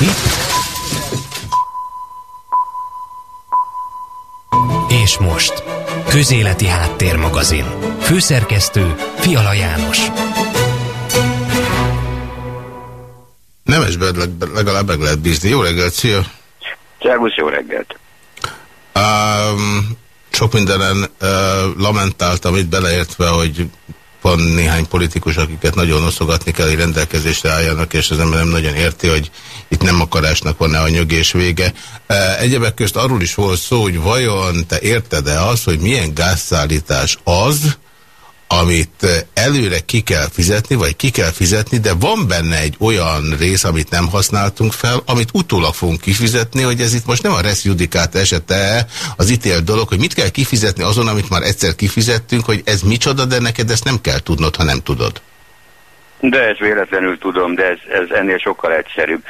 Mi? És most, Közéleti Háttérmagazin. Főszerkesztő Fiala János. Nemesben legalább meg lehet bízni. Jó reggelt, szia! Szervusz, jó reggelt! Um, sok mindenen uh, lamentáltam itt beleértve, hogy van néhány politikus, akiket nagyon oszogatni kell, hogy rendelkezésre álljanak, és az ember nem nagyon érti, hogy itt nem akarásnak van-e a nyögés vége. Egyebek közt arról is volt szó, hogy vajon te érted-e az, hogy milyen gázszállítás az, amit eh, előre ki kell fizetni, vagy ki kell fizetni, de van benne egy olyan rész, amit nem használtunk fel, amit utólag fogunk kifizetni, hogy ez itt most nem a res judikát esete az ítélt dolog, hogy mit kell kifizetni azon, amit már egyszer kifizettünk, hogy ez micsoda, de neked ezt nem kell tudnod, ha nem tudod. De ez véletlenül tudom, de ez, ez ennél sokkal egyszerűbb.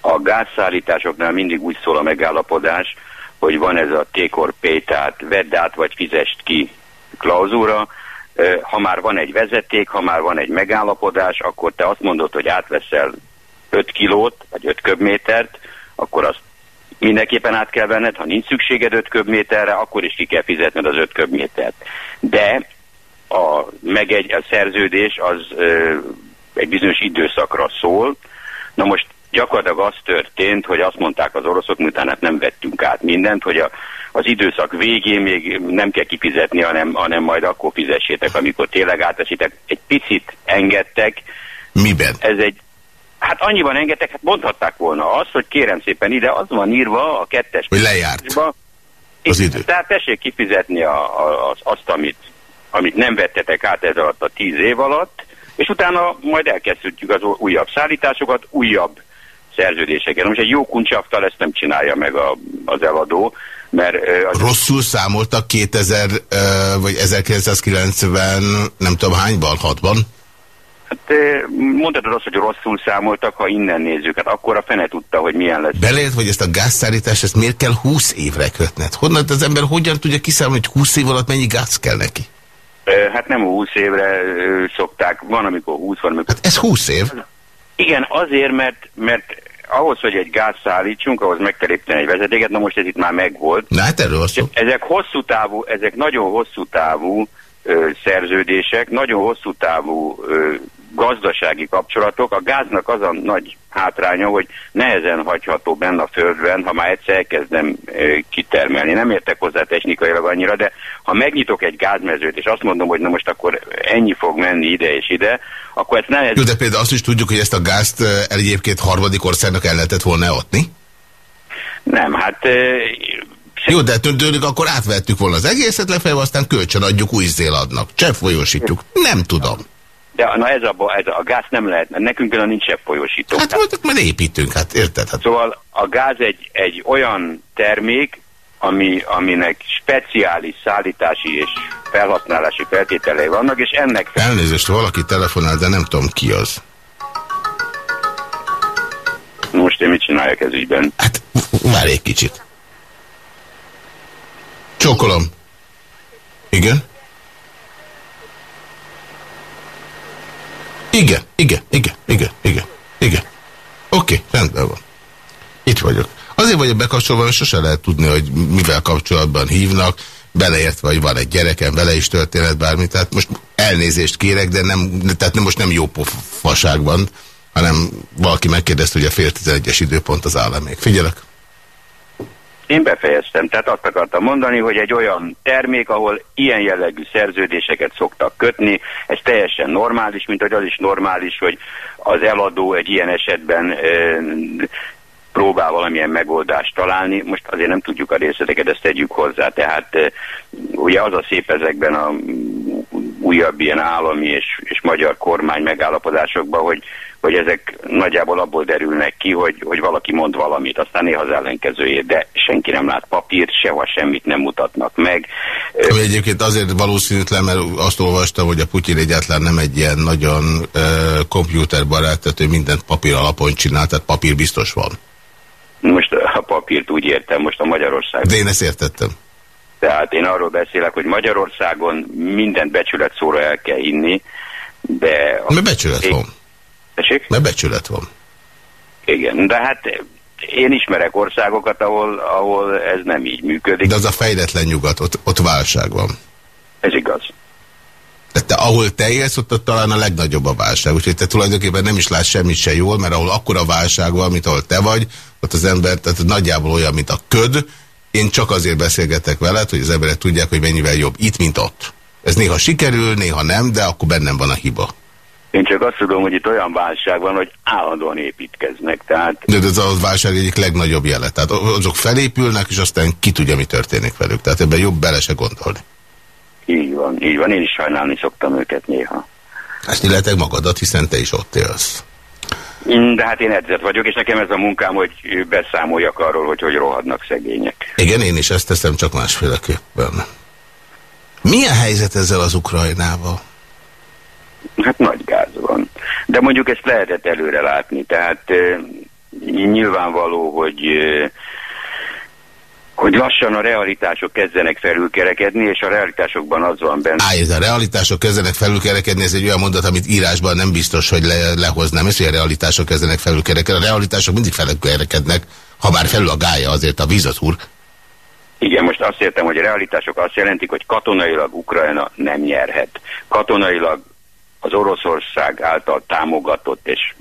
A gázszállításoknál mindig úgy szól a megállapodás, hogy van ez a take or pay, tehát vedd át vagy fizest ki klauzúra, ha már van egy vezeték, ha már van egy megállapodás, akkor te azt mondod, hogy átveszel 5 kilót, vagy 5 köbmétert, akkor azt mindenképpen át kell venned, ha nincs szükséged 5 köbméterre, akkor is ki kell fizetned az 5 köbmétert. De a, meg egy, a szerződés az ö, egy bizonyos időszakra szól. Na most gyakorlatilag az történt, hogy azt mondták az oroszok, miután hát nem vettünk át mindent, hogy a az időszak végén még nem kell kifizetni, hanem, hanem majd akkor fizessétek, amikor tényleg átesítek. Egy picit engedtek. Miben? Ez egy, hát annyiban engedtek, hát mondhatták volna azt, hogy kérem szépen ide, az van írva a kettes... Hogy lejárt az idő. Tehát tessék kifizetni a, a, az, azt, amit, amit nem vettetek át ez alatt a tíz év alatt, és utána majd elkezdhetjük az újabb szállításokat, újabb szerződéseket. Most egy jó kuncsaftal ezt nem csinálja meg a, az eladó, mert, az Rosszul számoltak 2000 vagy 1990 nem tudom hányban, hatban? Hát mondhatod azt, hogy rosszul számoltak, ha innen nézzük, hát akkor a fene tudta, hogy milyen lesz. Beleért, hogy ezt a gázszállítást, ezt miért kell 20 évre kötned? Honnan az ember hogyan tudja kiszámolni, hogy 20 év alatt mennyi gáz kell neki? Hát nem 20 évre szokták, van amikor 20, van amikor... Hát ez 20 év? Igen, azért, mert, mert ahhoz, hogy egy gáz szállítsunk, ahhoz meg kell építeni egy vezetéket, na most ez itt már megvolt. Na hát erről szó. Ezek hosszú távú, ezek nagyon hosszú távú ö, szerződések, nagyon hosszú távú ö, gazdasági kapcsolatok. A gáznak az a nagy hátránya, hogy nehezen hagyható benne a földben, ha már egyszer elkezdem kitermelni. Nem értek hozzá technikailag annyira, de ha megnyitok egy gázmezőt, és azt mondom, hogy na most akkor ennyi fog menni ide és ide, akkor ezt nehez... Jó, de például azt is tudjuk, hogy ezt a gázt egyébként harmadik országnak el lehetett volna adni? Nem, hát... Jó, de tőlük akkor átvettük volna az egészet lefelé, aztán kölcsön adjuk Új-Zélandnak. Csepp folyósítjuk. Nem tudom. De na ez a, ez a, a gáz nem lehet, nekünk például nincs csepp folyósító. Hát voltak, mert építünk, hát érted? Hát. Szóval a gáz egy, egy olyan termék, ami, aminek speciális szállítási és felhasználási feltételei vannak, és ennek... Elnézést, valaki telefonál, de nem tudom ki az. Most én mit csináljak ez ügyben? Hát, várj egy kicsit. Csókolom. Igen? Igen, igen, igen, igen, igen, igen. Oké, okay, rendben van. Itt vagyok. Azért vagyok bekapcsolva, mert sose lehet tudni, hogy mivel kapcsolatban hívnak, beleértve, hogy van egy gyerekem, vele is történet bármi, tehát most elnézést kérek, de nem, tehát most nem jó pofaságban, hanem valaki megkérdezte, hogy a fél tizenegyes időpont az áll még. Figyelek! Én befejeztem, tehát azt akartam mondani, hogy egy olyan termék, ahol ilyen jellegű szerződéseket szoktak kötni, ez teljesen normális, mint hogy az is normális, hogy az eladó egy ilyen esetben próbál valamilyen megoldást találni. Most azért nem tudjuk a részleteket, ezt tegyük hozzá. Tehát ugye az a szép ezekben a újabb ilyen állami és, és magyar kormány megállapodásokban, hogy, hogy ezek nagyjából abból derülnek ki, hogy, hogy valaki mond valamit, aztán néha az ellenkezőjét, de senki nem lát papírt, sehol semmit nem mutatnak meg. Ami egyébként azért valószínűtlen, mert azt olvastam, hogy a Putyin egyáltalán nem egy ilyen nagyon uh, kompjúterbarát, tehát ő mindent papír alapon csinál, tehát papír biztos van. Most a papírt úgy értem, most a Magyarország. De én ezt értettem. Tehát én arról beszélek, hogy Magyarországon mindent becsület szóra el kell inni, de... Mert becsület van. Tessék? Mert becsület van. Igen, de hát én ismerek országokat, ahol, ahol ez nem így működik. De az a fejletlen nyugat, ott, ott válság van. Ez igaz. De te, ahol te élsz, ott, ott talán a legnagyobb a válság. Úgyhogy te tulajdonképpen nem is látsz semmit se jól, mert ahol akkora válság van, mint ahol te vagy, ott az ember tehát nagyjából olyan, mint a köd. Én csak azért beszélgetek veled, hogy az emberek tudják, hogy mennyivel jobb itt, mint ott. Ez néha sikerül, néha nem, de akkor bennem van a hiba. Én csak azt tudom, hogy itt olyan válság van, hogy állandóan építkeznek. Tehát... De ez a válság egyik legnagyobb jele. Tehát azok felépülnek, és aztán ki tudja, mi történik velük. Tehát ebben jobb bele se gondolni. Így van, így van. Én is sajnálni szoktam őket néha. Ezt illetve magadat, hiszen te is ott élsz. De hát én edzett vagyok, és nekem ez a munkám, hogy beszámoljak arról, hogy hogy rohadnak szegények. Igen, én is ezt teszem, csak másféleképpen. Milyen helyzet ezzel az Ukrajnával? Hát nagy gáz van. De mondjuk ezt lehetett előre látni, tehát e, nyilvánvaló, hogy e, hogy lassan a realitások kezdenek felülkerekedni, és a realitásokban az van benne. Állj, ez a realitások kezdenek felülkerekedni, ez egy olyan mondat, amit írásban nem biztos, hogy le, lehoznám. Ez, hogy a realitások kezdenek felülkerekedni. A realitások mindig felülkerekednek, ha bár felül a gája azért a víz az úr. Igen, most azt értem, hogy a realitások azt jelentik, hogy katonailag Ukrajna nem nyerhet. Katonailag az Oroszország által támogatott, és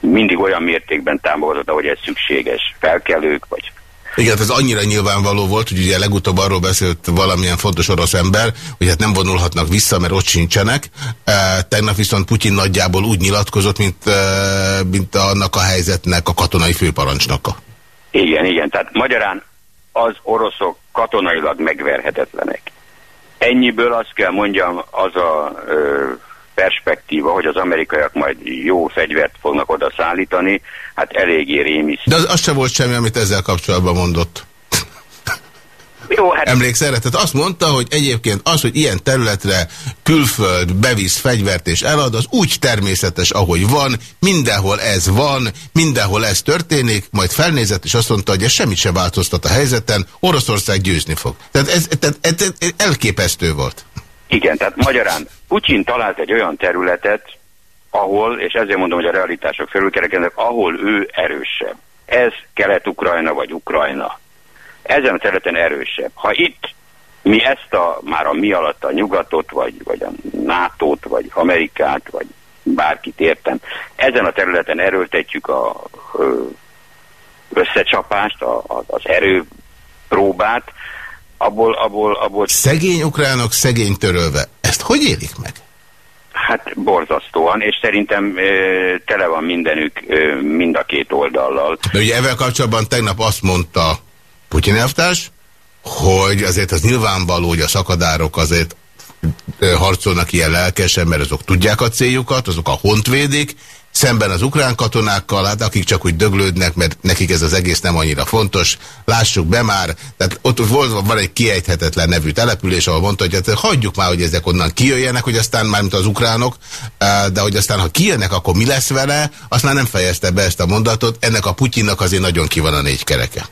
mindig olyan mértékben támogatott, ahogy ez szükséges felkelők, vagy igen, ez annyira nyilvánvaló volt, hogy ugye legutóbb arról beszélt valamilyen fontos orosz ember, hogy hát nem vonulhatnak vissza, mert ott sincsenek. E, tegnap viszont Putyin nagyjából úgy nyilatkozott, mint, e, mint annak a helyzetnek a katonai főparancsnoka. Igen, igen. Tehát magyarán az oroszok katonailag megverhetetlenek. Ennyiből azt kell mondjam, az a perspektíva, hogy az amerikaiak majd jó fegyvert fognak oda szállítani, hát eléggé rémisztő. De az, az sem volt semmi, amit ezzel kapcsolatban mondott. Jó, hát... Emlékszel Tehát azt mondta, hogy egyébként az, hogy ilyen területre külföld bevisz fegyvert és elad, az úgy természetes, ahogy van, mindenhol ez van, mindenhol ez történik, majd felnézett és azt mondta, hogy ez semmit sem változtat a helyzeten, Oroszország győzni fog. Tehát ez, ez, ez elképesztő volt. Igen, tehát magyarán Putyin talált egy olyan területet, ahol, és ezért mondom, hogy a realitások felülkerekednek, ahol ő erősebb. Ez Kelet-Ukrajna vagy Ukrajna. Ezen a területen erősebb. Ha itt mi ezt a, már a mi alatt a nyugatot, vagy, vagy a NATO-t, vagy Amerikát, vagy bárkit értem, ezen a területen erőltetjük a összecsapást, a, az erőpróbát, abból, abból, abból... Szegény ukránok szegény törölve. Ezt hogy élik meg? Hát borzasztóan, és szerintem e, tele van mindenük e, mind a két oldallal. De ugye ezzel kapcsolatban tegnap azt mondta Putyin elvtárs, hogy azért az nyilvánvaló, hogy a szakadárok azért harcolnak ilyen lelkesen, mert azok tudják a céljukat, azok a hontvédik, szemben az ukrán katonákkal, hát akik csak úgy döglődnek, mert nekik ez az egész nem annyira fontos. Lássuk be már, tehát ott volt, van egy kiejthetetlen nevű település, ahol mondta, hogy hát hagyjuk már, hogy ezek onnan kijöjjenek, hogy aztán már, mint az ukránok, de hogy aztán, ha kijönnek, akkor mi lesz vele, azt már nem fejezte be ezt a mondatot. Ennek a Putyinnak azért nagyon ki van a négy kereke.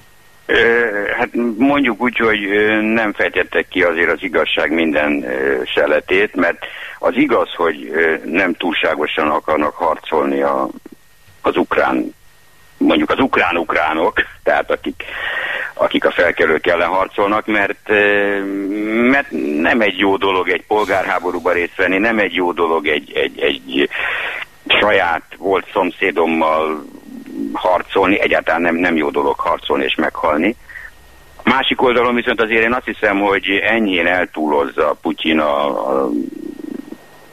Hát mondjuk úgy, hogy nem fejtettek ki azért az igazság minden seletét, mert az igaz, hogy nem túlságosan akarnak harcolni a, az ukrán, mondjuk az ukrán-ukránok, tehát akik, akik a felkelők ellen harcolnak, mert, mert nem egy jó dolog egy polgárháborúba részt venni, nem egy jó dolog egy, egy, egy saját volt szomszédommal harcolni, egyáltalán nem, nem jó dolog harcolni és meghalni. A másik oldalon viszont azért én azt hiszem, hogy ennyien eltúlozza Putyin a, a,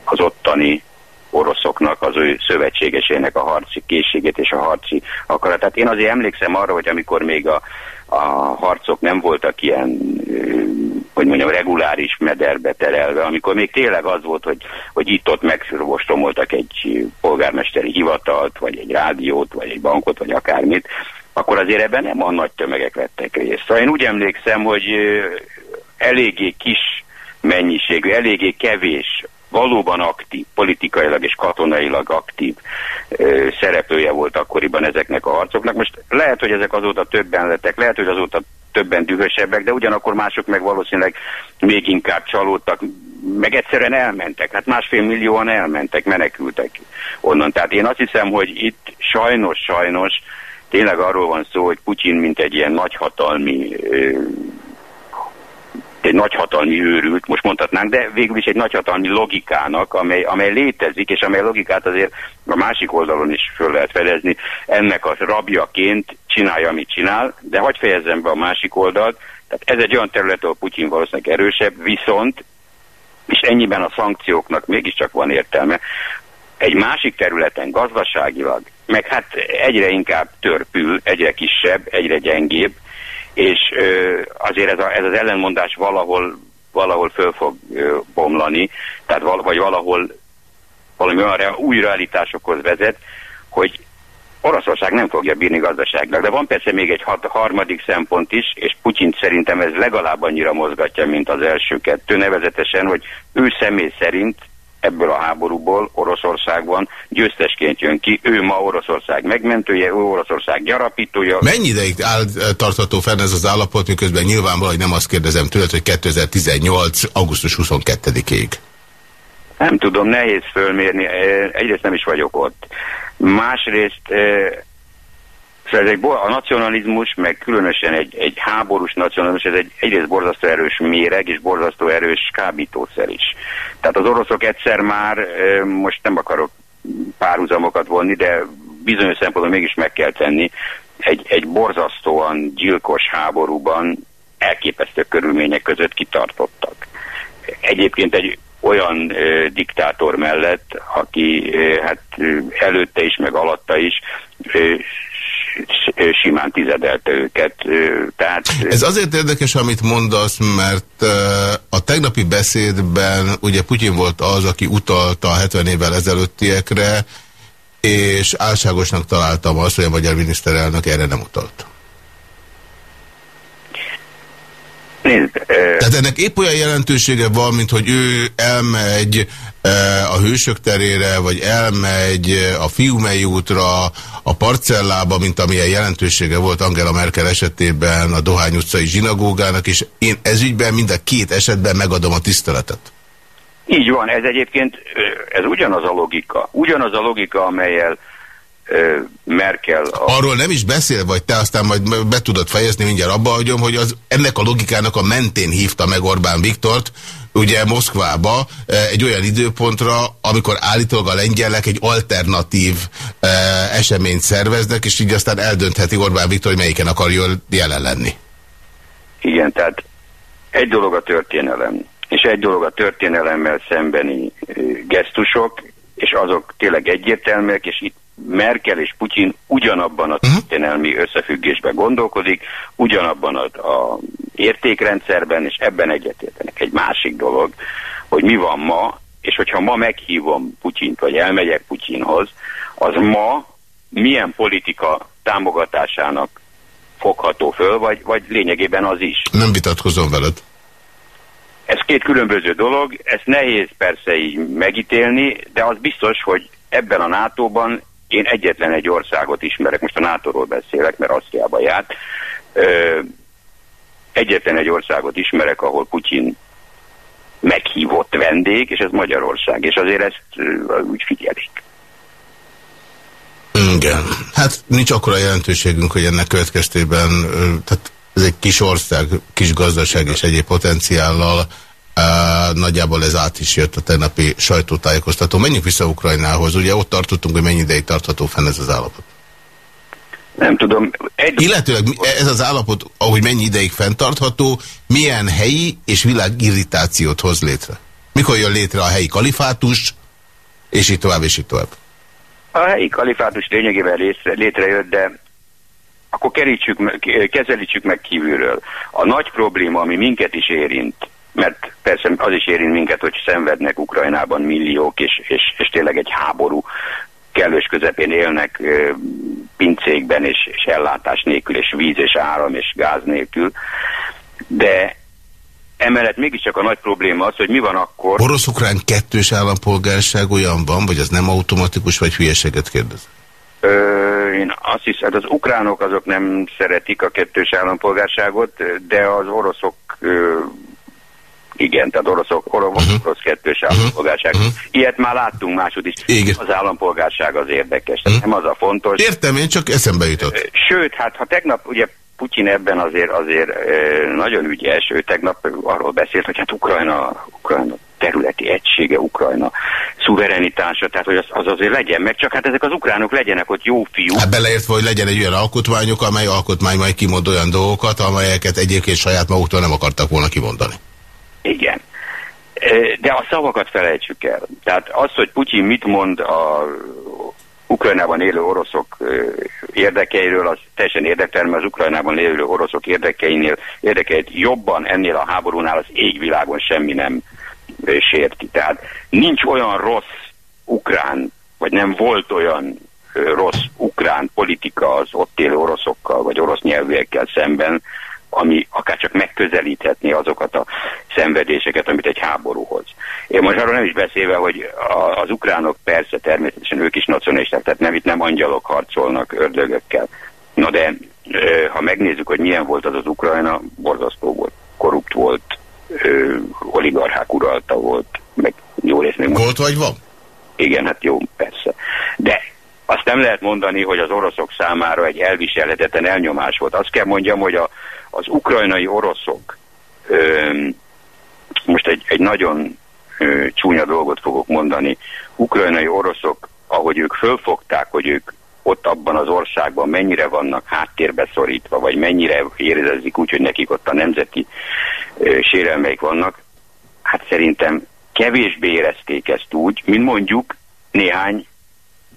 az ottani oroszoknak, az ő szövetségesének a harci készségét és a harci akaratát. Én azért emlékszem arra, hogy amikor még a, a harcok nem voltak ilyen, hogy mondjam, reguláris mederbe terelve, amikor még tényleg az volt, hogy, hogy itt-ott megfürvostomoltak egy polgármesteri hivatalt, vagy egy rádiót, vagy egy bankot, vagy akármit, akkor azért ebben nem a nagy tömegek vettek részt. Szóval én úgy emlékszem, hogy eléggé kis mennyiségű, eléggé kevés valóban aktív, politikailag és katonailag aktív ö, szereplője volt akkoriban ezeknek a harcoknak. Most lehet, hogy ezek azóta többen lettek, lehet, hogy azóta többen dühösebbek, de ugyanakkor mások meg valószínűleg még inkább csalódtak, meg egyszerűen elmentek. Hát másfél millióan elmentek, menekültek onnan. Tehát én azt hiszem, hogy itt sajnos, sajnos tényleg arról van szó, hogy Putyin mint egy ilyen nagyhatalmi egy nagyhatalmi őrült, most mondhatnánk, de végül is egy nagyhatalmi logikának, amely, amely létezik, és amely logikát azért a másik oldalon is föl lehet fedezni, ennek a rabjaként csinálja, amit csinál, de hagyj fejezzem be a másik oldalt, tehát ez egy olyan terület, ahol Putyin valószínűleg erősebb, viszont, és ennyiben a szankcióknak mégiscsak van értelme, egy másik területen gazdaságilag, meg hát egyre inkább törpül, egyre kisebb, egyre gyengébb, és azért ez, a, ez az ellenmondás valahol, valahol föl fog bomlani, tehát val, vagy valahol valami olyan új realitásokhoz vezet, hogy Oroszország nem fogja bírni gazdaságnak. De van persze még egy hat, harmadik szempont is, és Putyin szerintem ez legalább annyira mozgatja, mint az első kettő, nevezetesen, hogy ő személy szerint ebből a háborúból Oroszországban győztesként jön ki. Ő ma Oroszország megmentője, ő Oroszország gyarapítója. Mennyi ideig áll eh, tartható fenn ez az állapot, miközben nyilvánvalóan, hogy nem azt kérdezem tőled, hogy 2018. augusztus 22-ig? Nem tudom, nehéz fölmérni. Eh, egyrészt nem is vagyok ott. Másrészt eh, Szóval ez egy, a nacionalizmus, meg különösen egy, egy háborús nacionalizmus, ez egy egyrészt borzasztó erős méreg, és borzasztó erős kábítószer is. Tehát az oroszok egyszer már, most nem akarok párhuzamokat vonni, de bizonyos szempontból mégis meg kell tenni, egy, egy borzasztóan gyilkos háborúban elképesztő körülmények között kitartottak. Egyébként egy olyan ö, diktátor mellett, aki ö, hát ö, előtte is, meg alatta is ö, simán tizedelte őket. Tehát... Ez azért érdekes, amit mondasz, mert a tegnapi beszédben ugye Putyin volt az, aki utalta a 70 évvel ezelőttiekre, és álságosnak találtam azt, hogy a magyar miniszterelnök erre nem utalt. Tehát ennek épp olyan jelentősége van, mint hogy ő elmegy a Hősök terére, vagy elmegy a Fiumei útra, a parcellába, mint amilyen jelentősége volt Angela Merkel esetében a Dohány utcai zsinagógának, és én ezügyben mind a két esetben megadom a tiszteletet. Így van, ez egyébként, ez ugyanaz a logika. Ugyanaz a logika, amelyel Merkel... A... Arról nem is beszél, vagy te aztán majd be tudod fejezni, mindjárt abba hagyom, hogy az, ennek a logikának a mentén hívta meg Orbán Viktort, ugye Moszkvába egy olyan időpontra, amikor állítólag a lengyelek egy alternatív e, eseményt szerveznek, és így aztán eldöntheti Orbán Viktor, hogy melyiken akar jelen lenni. Igen, tehát egy dolog a történelem, és egy dolog a történelemmel szembeni gesztusok, és azok tényleg egyértelműek, és itt Merkel és Putyin ugyanabban a mhm. történelmi összefüggésben gondolkodik, ugyanabban a, a értékrendszerben, és ebben egyetértenek. Egy másik dolog, hogy mi van ma, és hogyha ma meghívom Putyint, vagy elmegyek Putyinhoz, az ma milyen politika támogatásának fogható föl, vagy, vagy lényegében az is. Nem vitatkozom veled. Ez két különböző dolog, ezt nehéz persze így megítélni, de az biztos, hogy ebben a NATO-ban én egyetlen egy országot ismerek, most a NATO-ról beszélek, mert Asztriába járt, ö, egyetlen egy országot ismerek, ahol Putyin meghívott vendég, és ez Magyarország, és azért ezt úgy figyelik. Igen. Hát nincs akkora jelentőségünk, hogy ennek következtében, tehát ez egy kis ország, kis gazdaság és egyéb potenciállal, nagyjából ez át is jött a tegnapi sajtótájékoztató. Menjünk vissza Ukrajnához. Ugye ott tartottunk, hogy mennyi ideig tartható fenn ez az állapot? Nem tudom. Egy... Illetőleg ez az állapot, ahogy mennyi ideig fenntartható, milyen helyi és világirritációt hoz létre? Mikor jön létre a helyi kalifátus, és így tovább, és így tovább? A helyi kalifátus lényegében létrejött, de akkor kerítsük, kezelítsük meg kívülről. A nagy probléma, ami minket is érint, mert persze az is érint minket, hogy szenvednek Ukrajnában milliók, és, és, és tényleg egy háború kellős közepén élnek pincékben, és, és ellátás nélkül, és víz, és áram, és gáz nélkül. De emellett mégiscsak a nagy probléma az, hogy mi van akkor... Orosz-ukrán kettős állampolgárság olyan van, vagy az nem automatikus, vagy hülyeséget kérdez? Ö, én azt hiszem, hát az ukránok azok nem szeretik a kettős állampolgárságot, de az oroszok ö, Igen, tehát oroszok, orosz, uh-huh. orosz kettős mhm. állampolgárság. Uh-huh. Ilyet már láttunk másod is. Igen. Az állampolgárság az érdekes, uh-huh. nem az a fontos. Értem, én csak eszembe jutott. Sőt, hát ha tegnap ugye Putyin ebben azért azért nagyon ügyes, ő tegnap arról beszélt, hogy hát Ukrajna, Ukrajna területi egysége, Ukrajna szuverenitása, tehát hogy az, az azért legyen meg, csak hát ezek az ukránok legyenek ott jó fiúk. Hát beleértve, hogy legyen egy olyan alkotmányuk, amely alkotmány majd kimond olyan dolgokat, amelyeket egyébként saját maguktól nem akartak volna kimondani. Igen. De a szavakat felejtsük el. Tehát az, hogy Putyin mit mond a Ukrajnában élő oroszok érdekeiről, az teljesen érdektelen, az Ukrajnában élő oroszok érdekeinél, érdekeit jobban ennél a háborúnál az égvilágon semmi nem sérti. Tehát nincs olyan rossz ukrán, vagy nem volt olyan rossz ukrán politika az ott élő oroszokkal, vagy orosz nyelvűekkel szemben, ami akár csak megközelíthetné azokat a szenvedéseket, amit egy háborúhoz. Én most arról nem is beszélve, hogy az ukránok persze természetesen ők is nacionalisták, tehát nem itt nem angyalok harcolnak ördögökkel. Na de ha megnézzük, hogy milyen volt az az Ukrajna, borzasztó volt, korrupt volt, oligarchák uralta volt, meg jó rész még Volt vagy van? Igen, hát jó, persze. De azt nem lehet mondani, hogy az oroszok számára egy elviselhetetlen elnyomás volt. Azt kell mondjam, hogy a, az ukrajnai oroszok, most egy, egy nagyon csúnya dolgot fogok mondani, ukrajnai oroszok, ahogy ők fölfogták, hogy ők ott abban az országban mennyire vannak háttérbe szorítva, vagy mennyire érezik úgy, hogy nekik ott a nemzeti ö, sérelmeik vannak, hát szerintem kevésbé érezték ezt úgy, mint mondjuk néhány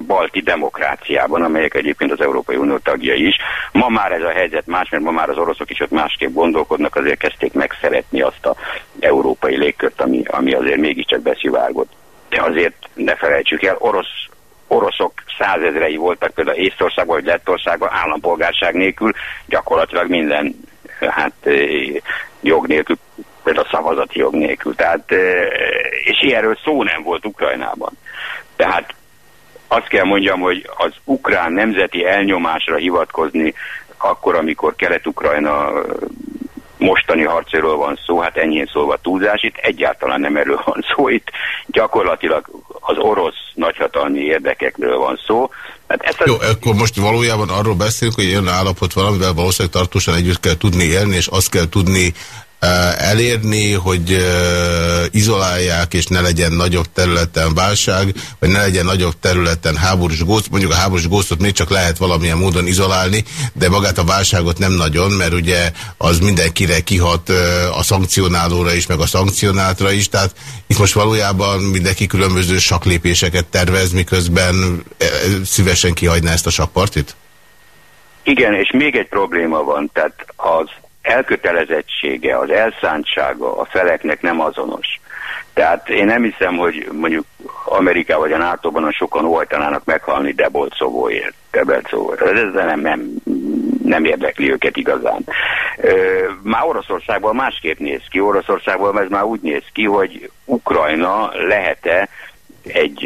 balti demokráciában, amelyek egyébként az Európai Unió tagjai is. Ma már ez a helyzet más, mert ma már az oroszok is ott másképp gondolkodnak, azért kezdték megszeretni azt a európai légkört, ami, ami azért mégiscsak beszivárgott. De azért ne felejtsük el, orosz, oroszok százezrei voltak például Észtországban vagy Lettországban állampolgárság nélkül, gyakorlatilag minden hát jog nélkül, például szavazati jog nélkül. Tehát, és ilyenről szó nem volt Ukrajnában. Tehát azt kell mondjam, hogy az ukrán nemzeti elnyomásra hivatkozni akkor, amikor Kelet-Ukrajna mostani harcéről van szó, hát ennyi szólva túlzás, itt egyáltalán nem erről van szó, itt gyakorlatilag az orosz nagyhatalmi érdekekről van szó. Hát ezt Jó, az... akkor most valójában arról beszélünk, hogy ilyen állapot valamivel valószínűleg tartósan együtt kell tudni élni, és azt kell tudni elérni, hogy izolálják, és ne legyen nagyobb területen válság, vagy ne legyen nagyobb területen háborús góz. Mondjuk a háborús góztot még csak lehet valamilyen módon izolálni, de magát a válságot nem nagyon, mert ugye az mindenkire kihat a szankcionálóra is, meg a szankcionáltra is, tehát itt most valójában mindenki különböző saklépéseket tervez, miközben szívesen kihagyná ezt a sakpartit? Igen, és még egy probléma van, tehát az elkötelezettsége, az elszántsága a feleknek nem azonos. Tehát én nem hiszem, hogy mondjuk Amerika vagy a NATO-ban sokan óhajtanának meghalni Debolcovóért, Debelcovóért. Ez nem, nem, nem érdekli őket igazán. Már Oroszországban másképp néz ki. Oroszországban ez már úgy néz ki, hogy Ukrajna lehet-e egy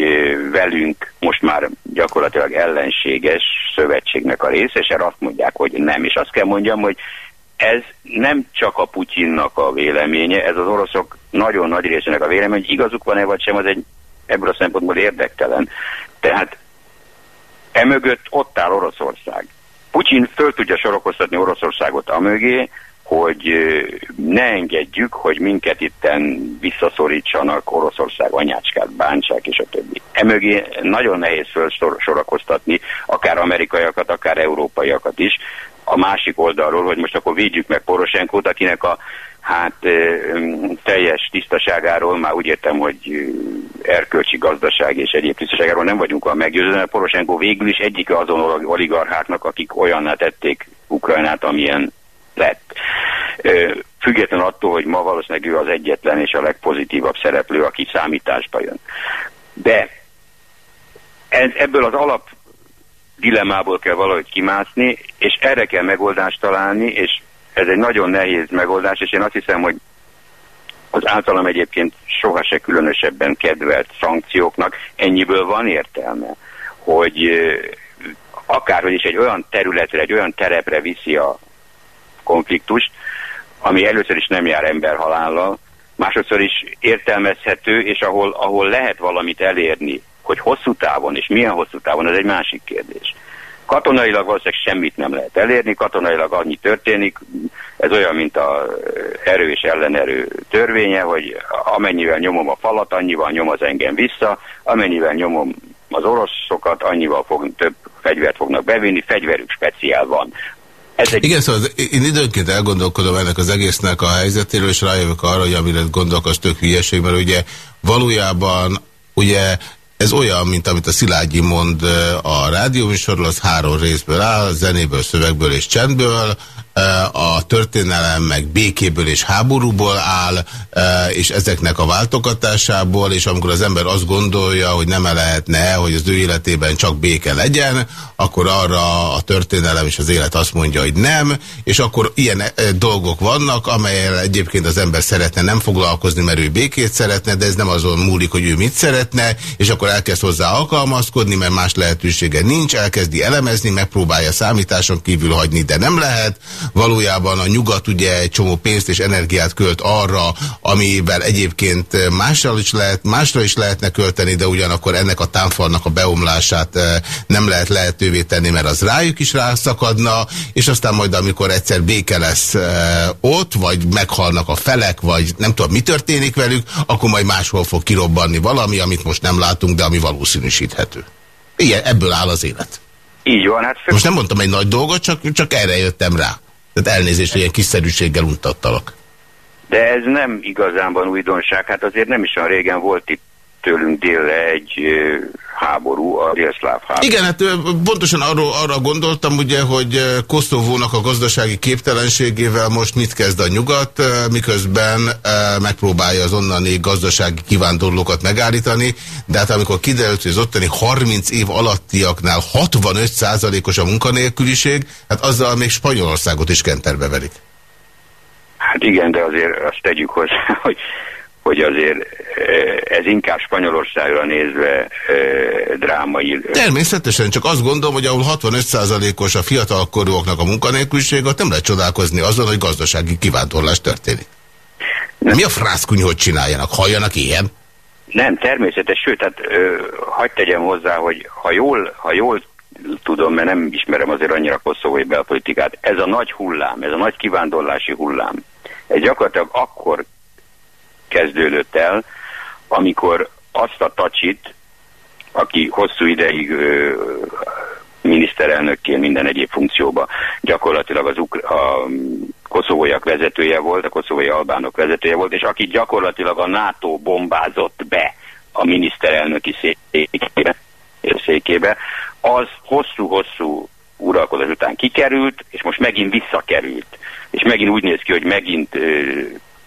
velünk most már gyakorlatilag ellenséges szövetségnek a része, és erre azt mondják, hogy nem. És azt kell mondjam, hogy ez nem csak a Putyinnak a véleménye, ez az oroszok nagyon nagy részének a vélemény, hogy igazuk van-e vagy sem, az egy ebből a szempontból érdektelen. Tehát emögött ott áll Oroszország. Putyin föl tudja sorokoztatni Oroszországot amögé, hogy ne engedjük, hogy minket itten visszaszorítsanak Oroszország anyácskát, bántsák és a többi. Emögé nagyon nehéz felsorakoztatni akár amerikaiakat, akár európaiakat is, a másik oldalról, hogy most akkor védjük meg Poroshenkót, akinek a hát teljes tisztaságáról már úgy értem, hogy erkölcsi gazdaság és egyéb tisztaságáról nem vagyunk a meggyőződve, mert Poroshenko végül is egyik azon oligarcháknak, akik olyanná tették Ukrajnát, amilyen lett. Független attól, hogy ma valószínűleg ő az egyetlen és a legpozitívabb szereplő, aki számításba jön. De ez, ebből az alap dilemmából kell valahogy kimászni, és erre kell megoldást találni, és ez egy nagyon nehéz megoldás, és én azt hiszem, hogy az általam egyébként soha se különösebben kedvelt szankcióknak ennyiből van értelme, hogy akárhogy is egy olyan területre, egy olyan terepre viszi a konfliktust, ami először is nem jár emberhalállal, másodszor is értelmezhető, és ahol, ahol lehet valamit elérni, hogy hosszú távon, és milyen hosszú távon, ez egy másik kérdés. Katonailag valószínűleg semmit nem lehet elérni, katonailag annyi történik, ez olyan, mint a erő és ellenerő törvénye, hogy amennyivel nyomom a falat, annyival nyom az engem vissza, amennyivel nyomom az oroszokat, annyival fog, több fegyvert fognak bevinni, fegyverük speciál van. Ez egy... Igen, szóval én időnként elgondolkodom ennek az egésznek a helyzetéről, és rájövök arra, hogy amire gondolok, az tök hülyeség, mert ugye valójában ugye ez olyan, mint amit a Szilágyi mond a rádióműsorról, az három részből áll, zenéből, szövegből és csendből, a történelem meg békéből és háborúból áll, és ezeknek a váltogatásából, és amikor az ember azt gondolja, hogy nem -e lehetne, hogy az ő életében csak béke legyen, akkor arra a történelem és az élet azt mondja, hogy nem, és akkor ilyen dolgok vannak, amelyel egyébként az ember szeretne nem foglalkozni, mert ő békét szeretne, de ez nem azon múlik, hogy ő mit szeretne, és akkor elkezd hozzá alkalmazkodni, mert más lehetősége nincs, elkezdi elemezni, megpróbálja számításon kívül hagyni, de nem lehet, valójában a nyugat ugye egy csomó pénzt és energiát költ arra, amivel egyébként másra is, lehet, másra is lehetne költeni, de ugyanakkor ennek a támfalnak a beomlását eh, nem lehet lehetővé tenni, mert az rájuk is rászakadna, és aztán majd amikor egyszer béke lesz ott, vagy meghalnak a felek, vagy nem tudom, mi történik velük, akkor majd máshol fog kirobbanni valami, amit most nem látunk, de ami valószínűsíthető. Igen, ebből áll az élet. Így van, hát... Most nem mondtam egy nagy dolgot, csak, csak erre jöttem rá. Tehát elnézést, hogy ilyen kiszerűséggel untattalak. De ez nem igazánban újdonság. Hát azért nem is olyan régen volt itt tőlünk délre egy háború, a délszláv háború. Igen, hát pontosan arról, arra gondoltam, ugye, hogy Koszovónak a gazdasági képtelenségével most mit kezd a nyugat, miközben megpróbálja az onnani gazdasági kivándorlókat megállítani, de hát amikor kiderült, hogy az ottani 30 év alattiaknál 65%-os a munkanélküliség, hát azzal még Spanyolországot is kenterbe verik. Hát igen, de azért azt tegyük hozzá, hogy hogy azért eh, ez inkább Spanyolországra nézve eh, drámai. Természetesen, csak azt gondolom, hogy ahol 65%-os a fiatalkorúaknak a munkanélküliség, ott nem lehet csodálkozni azon, hogy gazdasági kivándorlás történik. Nem. Mi a hogy csináljanak? Halljanak ilyen? Nem, természetes, sőt, hát hagyd tegyem hozzá, hogy ha jól, ha jól tudom, mert nem ismerem azért annyira koszovói belpolitikát, ez a nagy hullám, ez a nagy kivándorlási hullám, ez gyakorlatilag akkor kezdődött el, amikor azt a tacsit, aki hosszú ideig ö, miniszterelnökként minden egyéb funkcióba gyakorlatilag az ukr a koszovóiak vezetője volt, a koszovói albánok vezetője volt, és aki gyakorlatilag a NATO bombázott be a miniszterelnöki székébe, székébe az hosszú-hosszú uralkodás után kikerült, és most megint visszakerült. És megint úgy néz ki, hogy megint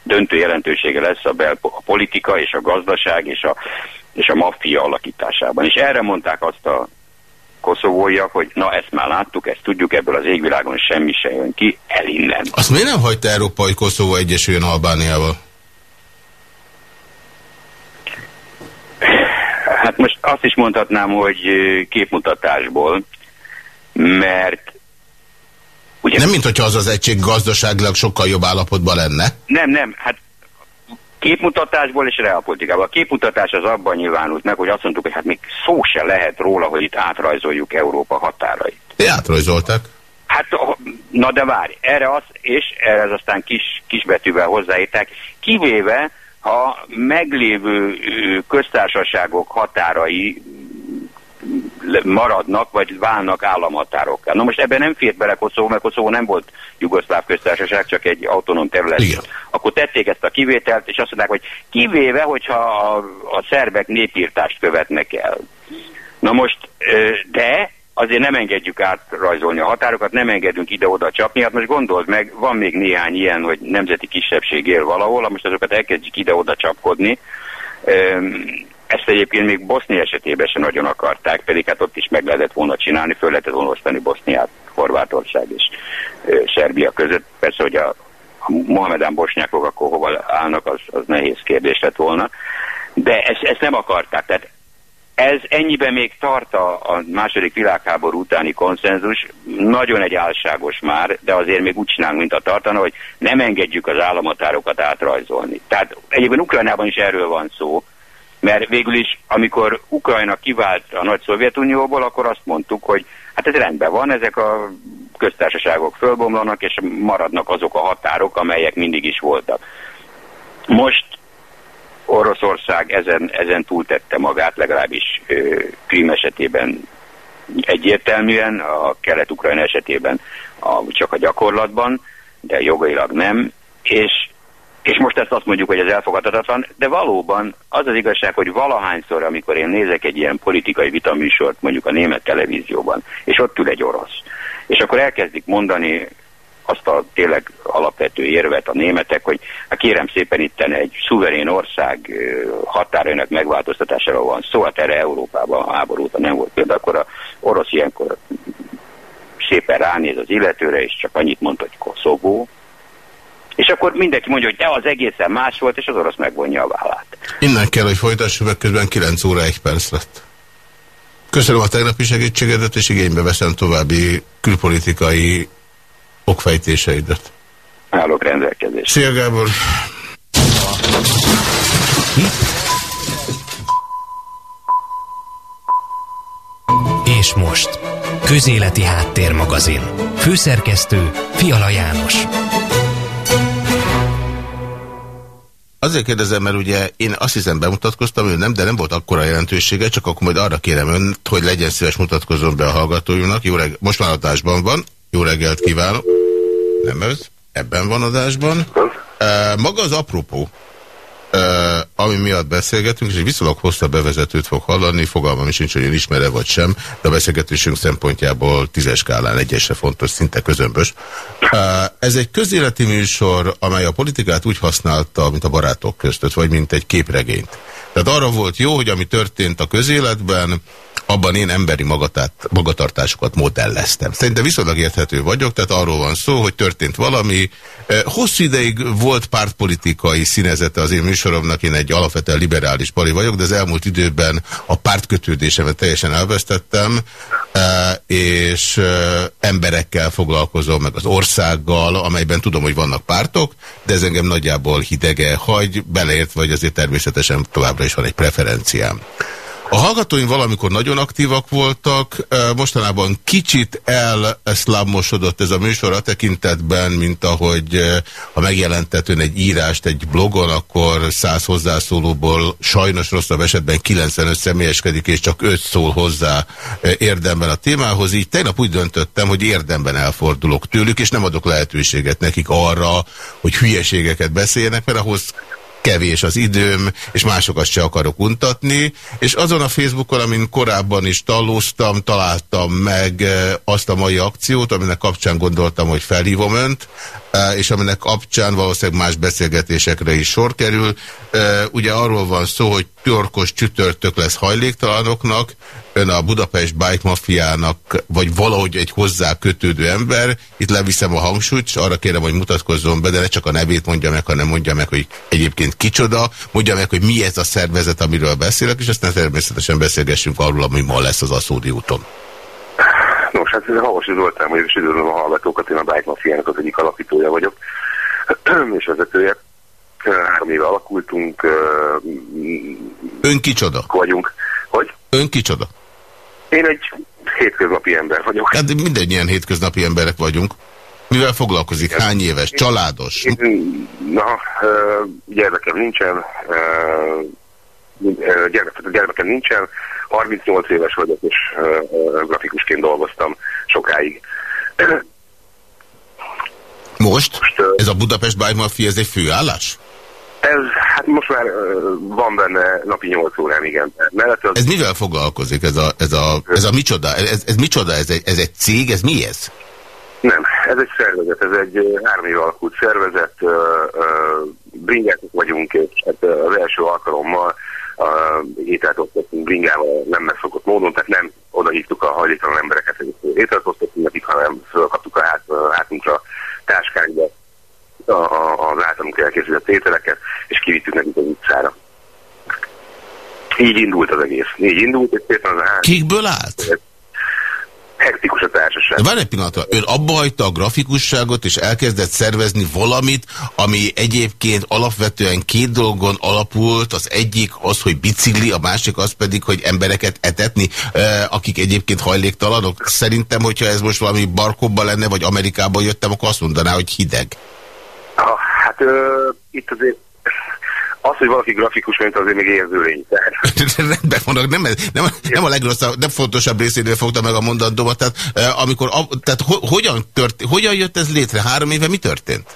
döntő jelentősége lesz a, bel, a politika és a gazdaság és a, és a maffia alakításában. És erre mondták azt a koszovóiak, hogy na ezt már láttuk, ezt tudjuk, ebből az égvilágon semmi se jön ki, el innen. Azt miért nem hagyta Európa, hogy Koszovó egyesüljön Albániával? Hát most azt is mondhatnám, hogy képmutatásból, mert Ugye? Nem, mint hogyha az az egység gazdaságilag sokkal jobb állapotban lenne. Nem, nem, hát képmutatásból és realpolitikából. A képmutatás az abban nyilvánult meg, hogy azt mondtuk, hogy hát még szó se lehet róla, hogy itt átrajzoljuk Európa határait. De átrajzolták. Hát, na de várj, erre az, és erre az aztán kis, kisbetűvel hozzáírták, kivéve, ha meglévő köztársaságok határai maradnak, vagy válnak államhatárokká. Na most ebben nem fért bele Koszovó, mert Koszovó nem volt jugoszláv köztársaság, csak egy autonóm terület. Igen. Akkor tették ezt a kivételt, és azt mondták, hogy kivéve, hogyha a, a szerbek népírtást követnek el. Na most, de azért nem engedjük átrajzolni a határokat, nem engedünk ide-oda csapni. Hát most gondold meg, van még néhány ilyen, hogy nemzeti kisebbség él valahol, most azokat elkezdjük ide-oda csapkodni ezt egyébként még Bosznia esetében sem nagyon akarták, pedig hát ott is meg lehetett volna csinálni, föl lehetett volna osztani Boszniát, Horvátország és ö, Serbia között. Persze, hogy a, a Mohamedán bosnyákok akkor hova állnak, az, az nehéz kérdés lett volna. De ezt, ezt nem akarták. Tehát ez ennyiben még tart a, a második világháború utáni konszenzus, nagyon egy álságos már, de azért még úgy csinálunk, mint a tartana, hogy nem engedjük az államotárokat átrajzolni. Tehát egyébként Ukrajnában is erről van szó, mert végül is, amikor Ukrajna kivált a nagy Szovjetunióból, akkor azt mondtuk, hogy hát ez rendben van, ezek a köztársaságok fölbomlanak, és maradnak azok a határok, amelyek mindig is voltak. Most Oroszország ezen, ezen túltette magát, legalábbis Krím esetében egyértelműen, a kelet-ukrajna esetében a, csak a gyakorlatban, de jogailag nem, és, és most ezt azt mondjuk, hogy ez elfogadhatatlan, de valóban az az igazság, hogy valahányszor, amikor én nézek egy ilyen politikai vitaműsort, mondjuk a német televízióban, és ott ül egy orosz, és akkor elkezdik mondani azt a tényleg alapvető érvet a németek, hogy hát kérem szépen itten egy szuverén ország határainak megváltoztatásáról van szó, hát erre Európában a nem volt például, akkor a orosz ilyenkor szépen ránéz az illetőre, és csak annyit mondta, hogy Koszovó, és akkor mindenki mondja, hogy de az egészen más volt, és az orosz megvonja a vállát. Innen kell, hogy folytassuk, mert közben 9 óra 1 perc lett. Köszönöm a tegnapi segítségedet, és igénybe veszem további külpolitikai okfejtéseidet. Állok rendelkezésre. Szia Gábor! És most, Közéleti Háttérmagazin. Főszerkesztő Fiala János. Azért kérdezem, mert ugye én azt hiszem bemutatkoztam, ő nem, de nem volt akkora jelentősége, csak akkor majd arra kérem önt, hogy legyen szíves mutatkozom be a hallgatójunknak. Jó reg most már adásban van. Jó reggelt kívánok! Nem ez? Ebben van adásban. Maga az apropó, ami miatt beszélgetünk, és egy viszonylag hosszabb bevezetőt fog hallani, fogalmam is sincs, hogy én ismere vagy sem, de a beszélgetésünk szempontjából tízes skálán egyesre fontos, szinte közömbös. Ez egy közéleti műsor, amely a politikát úgy használta, mint a barátok között, vagy mint egy képregényt. Tehát arra volt jó, hogy ami történt a közéletben, abban én emberi magatát, magatartásokat modelleztem. Szerintem viszonylag érthető vagyok, tehát arról van szó, hogy történt valami. Hosszú ideig volt pártpolitikai színezete az én műsoromnak, én egy alapvetően liberális pali vagyok, de az elmúlt időben a pártkötődésemet teljesen elvesztettem, és emberekkel foglalkozom, meg az országgal, amelyben tudom, hogy vannak pártok, de ez engem nagyjából hidege hagy, beleért, vagy azért természetesen továbbra is van egy preferenciám. A hallgatóim valamikor nagyon aktívak voltak, mostanában kicsit elszlámosodott ez a műsor a tekintetben, mint ahogy ha megjelentetőn egy írást egy blogon, akkor száz hozzászólóból sajnos rosszabb esetben 95 személyeskedik, és csak 5 szól hozzá érdemben a témához. Így tegnap úgy döntöttem, hogy érdemben elfordulok tőlük, és nem adok lehetőséget nekik arra, hogy hülyeségeket beszéljenek, mert ahhoz kevés az időm, és másokat se akarok untatni, és azon a Facebookon, amin korábban is tallóztam, találtam meg eh, azt a mai akciót, aminek kapcsán gondoltam, hogy felhívom önt, eh, és aminek kapcsán valószínűleg más beszélgetésekre is sor kerül. Eh, ugye arról van szó, hogy torkos csütörtök lesz hajléktalanoknak, ön a Budapest Bike Mafiának, vagy valahogy egy hozzá kötődő ember, itt leviszem a hangsúlyt, és arra kérem, hogy mutatkozzon be, de ne csak a nevét mondja meg, hanem mondja meg, hogy egyébként kicsoda, mondja meg, hogy mi ez a szervezet, amiről beszélek, és aztán természetesen beszélgessünk arról, ami ma lesz az Aszódi úton. Nos, hát ez a Havasi Zoltán és üdvözlöm a hallgatókat, én a Bike Mafiának az egyik alapítója vagyok, és vezetője. Három éve alakultunk. Ön kicsoda? Vagyunk. Hogy? Ön kicsoda? Én egy hétköznapi ember vagyok. Hát mindannyian hétköznapi emberek vagyunk. Mivel foglalkozik? Hány éves? Családos? Na, gyermekem nincsen, gyermekem nincsen, 38 éves vagyok, és grafikusként dolgoztam sokáig. Most? Ez a Budapest Bike Mafia, ez egy főállás? Ez, hát most már van benne napi 8 órán, igen. Mellett az... Ez mivel foglalkozik, ez a, ez a, ez a micsoda? Ez, ez micsoda? Ez egy, ez egy cég? Ez mi ez? Nem, ez egy szervezet, ez egy három év alakult szervezet, bringátok vagyunk, és hát az első alkalommal ételt osztottunk bringával nem megszokott módon, tehát nem oda hívtuk a hajléktalan embereket, hogy ételt osztottunk nekik, hanem fölkaptuk a hát, hátunkra táskánkba az általunk elkészített ételeket, és kivittük nekik az utcára. Így indult az egész. Így indult, és szépen az ház. Kikből állt? Hektikus a társaság. Várj egy pillanatra, ön abba hagyta a grafikusságot, és elkezdett szervezni valamit, ami egyébként alapvetően két dolgon alapult, az egyik az, hogy bicikli, a másik az pedig, hogy embereket etetni, akik egyébként hajléktalanok. Szerintem, hogyha ez most valami barkobban lenne, vagy Amerikában jöttem, akkor azt mondaná, hogy hideg. Ah, hát ö, itt azért az, hogy valaki grafikus, mint azért még érzőlény. Rendben vannak, nem, nem, nem a legrosszabb, nem fontosabb részénél fogta meg a mondandómat. Tehát, eh, amikor, tehát ho, hogyan, tört, hogyan jött ez létre? Három éve mi történt?